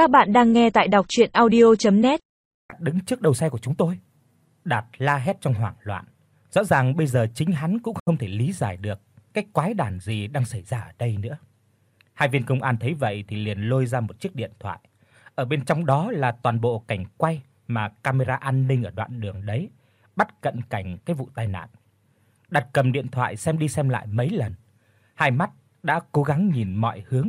Các bạn đang nghe tại đọc audio net Đứng trước đầu xe của chúng tôi. Đạt la hét trong hoảng loạn. Rõ ràng bây giờ chính hắn cũng không thể lý giải được cái quái đản gì đang xảy ra ở đây nữa. Hai viên công an thấy vậy thì liền lôi ra một chiếc điện thoại. Ở bên trong đó là toàn bộ cảnh quay mà camera an ninh ở đoạn đường đấy bắt cận cảnh cái vụ tai nạn. Đặt cầm điện thoại xem đi xem lại mấy lần. Hai mắt đã cố gắng nhìn mọi hướng,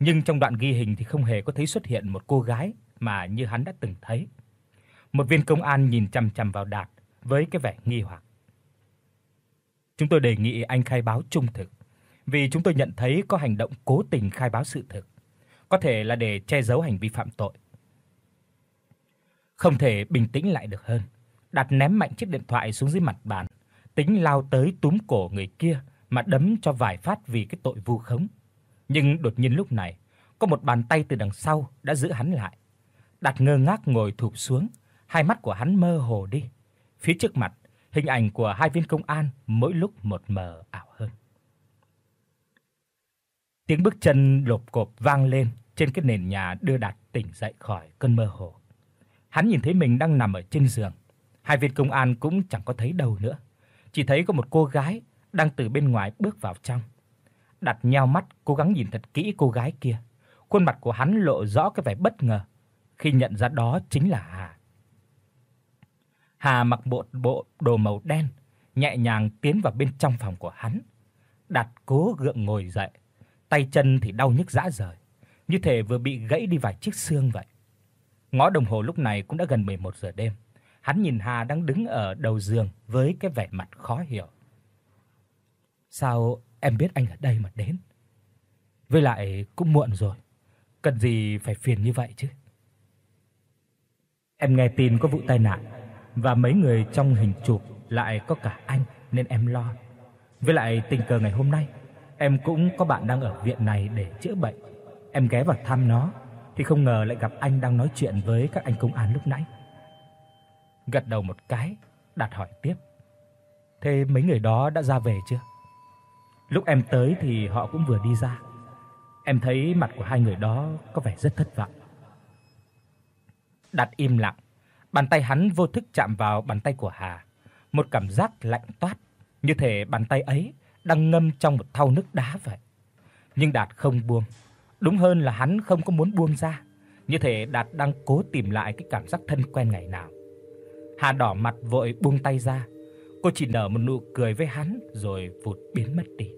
nhưng trong đoạn ghi hình thì không hề có thấy xuất hiện một cô gái mà như hắn đã từng thấy. Một viên công an nhìn chằm chằm vào Đạt với cái vẻ nghi hoặc. Chúng tôi đề nghị anh khai báo trung thực, vì chúng tôi nhận thấy có hành động cố tình khai báo sự thực, có thể là để che giấu hành vi phạm tội. Không thể bình tĩnh lại được hơn, Đạt ném mạnh chiếc điện thoại xuống dưới mặt bàn, tính lao tới túm cổ người kia mà đấm cho vài phát vì cái tội vu khống. Nhưng đột nhiên lúc này, có một bàn tay từ đằng sau đã giữ hắn lại. Đạt ngơ ngác ngồi thụp xuống, hai mắt của hắn mơ hồ đi. Phía trước mặt, hình ảnh của hai viên công an mỗi lúc một mờ ảo hơn. Tiếng bước chân lộp cộp vang lên trên cái nền nhà đưa Đạt tỉnh dậy khỏi cơn mơ hồ. Hắn nhìn thấy mình đang nằm ở trên giường. Hai viên công an cũng chẳng có thấy đâu nữa, chỉ thấy có một cô gái đang từ bên ngoài bước vào trong. Đặt nheo mắt cố gắng nhìn thật kỹ cô gái kia. Khuôn mặt của hắn lộ rõ cái vẻ bất ngờ khi nhận ra đó chính là Hà. Hà mặc bộ bộ đồ màu đen, nhẹ nhàng tiến vào bên trong phòng của hắn. Đặt cố gượng ngồi dậy, tay chân thì đau nhức rã rời, như thể vừa bị gãy đi vài chiếc xương vậy. Ngó đồng hồ lúc này cũng đã gần 11 giờ đêm. Hắn nhìn Hà đang đứng ở đầu giường với cái vẻ mặt khó hiểu. Sao em biết anh ở đây mà đến? Với lại cũng muộn rồi, cần gì phải phiền như vậy chứ? Em nghe tin có vụ tai nạn và mấy người trong hình chụp lại có cả anh nên em lo. Với lại tình cờ ngày hôm nay, em cũng có bạn đang ở viện này để chữa bệnh. Em ghé vào thăm nó thì không ngờ lại gặp anh đang nói chuyện với các anh công an lúc nãy. Gật đầu một cái, đặt hỏi tiếp. Thế mấy người đó đã ra về chưa? Lúc em tới thì họ cũng vừa đi ra. Em thấy mặt của hai người đó có vẻ rất thất vọng. Đặt im lặng, bàn tay hắn vô thức chạm vào bàn tay của Hà, một cảm giác lạnh toát, như thể bàn tay ấy đang ngâm trong một thau nước đá vậy. Nhưng Đạt không buông, đúng hơn là hắn không có muốn buông ra, như thể Đạt đang cố tìm lại cái cảm giác thân quen ngày nào. Hà đỏ mặt vội buông tay ra, cô chỉ nở một nụ cười với hắn rồi vụt biến mất đi.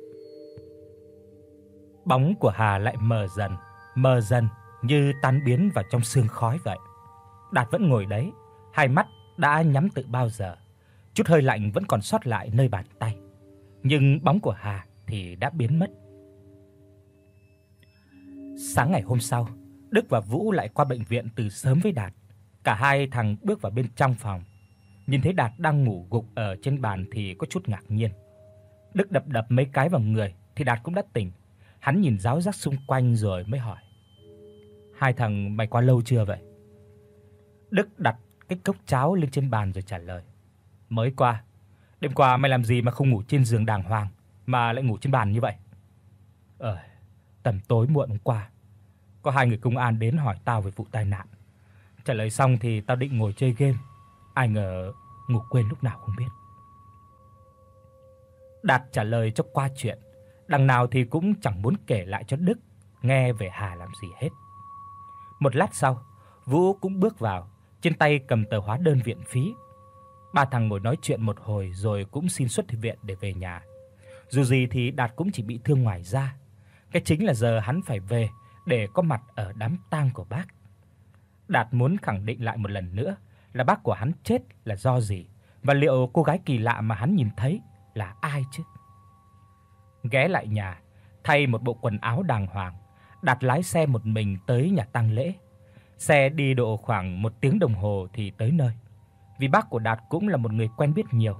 Bóng của Hà lại mờ dần, mờ dần như tan biến vào trong sương khói vậy. Đạt vẫn ngồi đấy, hai mắt đã nhắm từ bao giờ. Chút hơi lạnh vẫn còn sót lại nơi bàn tay, nhưng bóng của Hà thì đã biến mất. Sáng ngày hôm sau, Đức và Vũ lại qua bệnh viện từ sớm với Đạt. Cả hai thằng bước vào bên trong phòng. Nhìn thấy Đạt đang ngủ gục ở trên bàn thì có chút ngạc nhiên. Đức đập đập mấy cái vào người thì Đạt cũng đã tỉnh. Hắn nhìn giáo giác xung quanh rồi mới hỏi: "Hai thằng mày qua lâu chưa vậy?" Đức đặt cái cốc cháo lên trên bàn rồi trả lời: "Mới qua. Đêm qua mày làm gì mà không ngủ trên giường đàng hoàng mà lại ngủ trên bàn như vậy?" "Ờ, tầm tối muộn hôm qua, có hai người công an đến hỏi tao về vụ tai nạn. Trả lời xong thì tao định ngồi chơi game, ai ngờ ngủ quên lúc nào không biết." Đạt trả lời cho qua chuyện, đằng nào thì cũng chẳng muốn kể lại cho Đức nghe về Hà làm gì hết. Một lát sau, Vũ cũng bước vào, trên tay cầm tờ hóa đơn viện phí. Ba thằng ngồi nói chuyện một hồi rồi cũng xin xuất viện để về nhà. Dù gì thì Đạt cũng chỉ bị thương ngoài da. Cái chính là giờ hắn phải về để có mặt ở đám tang của bác. Đạt muốn khẳng định lại một lần nữa là bác của hắn chết là do gì và liệu cô gái kỳ lạ mà hắn nhìn thấy là ai chứ. Ghé lại nhà, thay một bộ quần áo đàng hoàng, đặt lái xe một mình tới nhà tang lễ. Xe đi độ khoảng 1 tiếng đồng hồ thì tới nơi. Vì bác của Đạt cũng là một người quen biết nhiều.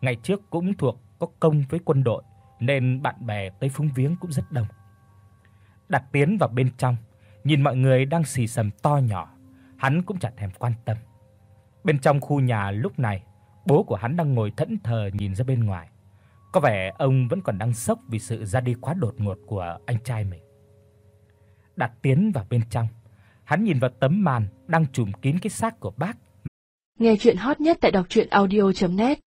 Ngày trước cũng thuộc có công với quân đội nên bạn bè tới phúng viếng cũng rất đông. Đạt tiến vào bên trong, nhìn mọi người đang xì xầm to nhỏ, hắn cũng chẳng thèm quan tâm. Bên trong khu nhà lúc này, bố của hắn đang ngồi thẫn thờ nhìn ra bên ngoài. Có vẻ ông vẫn còn đang sốc vì sự ra đi quá đột ngột của anh trai mình. đặt tiến vào bên trong, Hắn nhìn vào tấm màn đang trùm kín cái xác của bác. Nghe truyện hot nhất tại doctruyenaudio.net